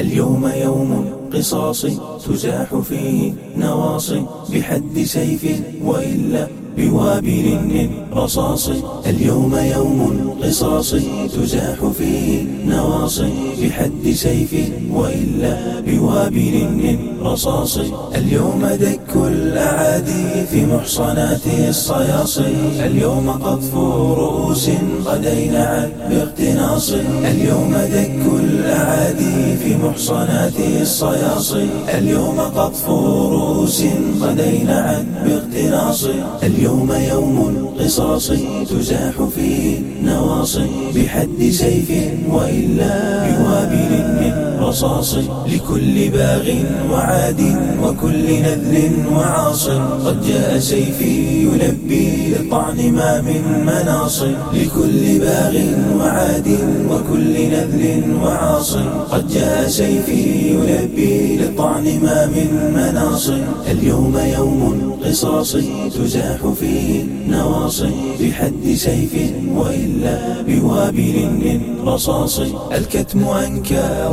اليوم يوم قصاص تزاح فيه نواصي بحد سيف وإلا بوابل رصاص اليوم يوم قصاص تزاح فيه نواصي بحد سيف وإلا بوابل رصاص اليوم دك الأعادي في محصنات الصياصي اليوم قطف رؤوس قد أينعت باقتناص اليوم دك الأعادي في محصنات الصياصي اليوم قطف رؤوس قد أينعت باقتناص اليوم يوم قصاص تزاح فيه نواصي بحد سيف وإلا بوابل من رصاص لكل باغ وعاد وكل نذل وعاص. قد جاء سيفي يلبي للطعن ما من مناص. لكل باغ وعاد وكل نذل وعاص. قد جاء سيفي يلبي للطعن ما من مناص. اليوم يوم قصاص تزاح فيه نواصي بحد سيف وإلا بوابل من رصاص الكتم أنكى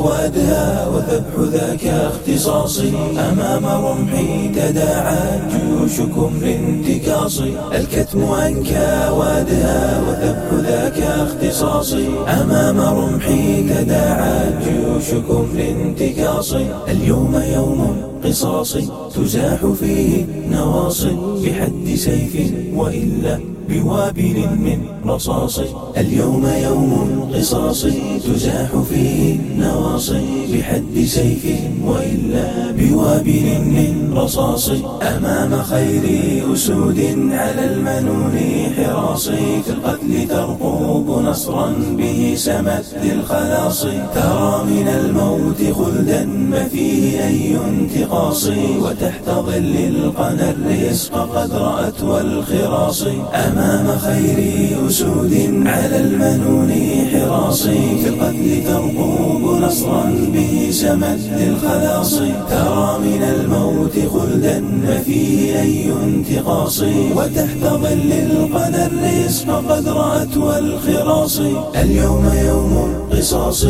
وأدهى وذبح ذاك اختصاصي. أمام رمحي تداعى جيوش كمر انتكاصي الكتم أنكى وأدهى وذبح ذاك اختصاصي. أمام رمحي تداعى جيوش كمر انتكاصي اليوم يوم قصاص تزاح فيه نواصي. بحد سيف وإلا بوابل من رصاص. اليوم يوم قصاص تزاح فيه نواصي بحد سيف وإلا بوابل من رصاص. أمام خير أسود على المنون حراصي في القتل ترقب نصرا به سمت للخلاص ترى من الموت خلدا ما فيه أي انتقاص. وتحت ظل القنا الرزق قد رأت والخراص. خير أسود على المنون حراصي في القتل ترقب نصرا به سمت للخلاص ترى من الموت خلدا ما فيه أي انتقاص. وتحت ظل القنا الرزق قد رأت والخراص اليوم يوم قصاص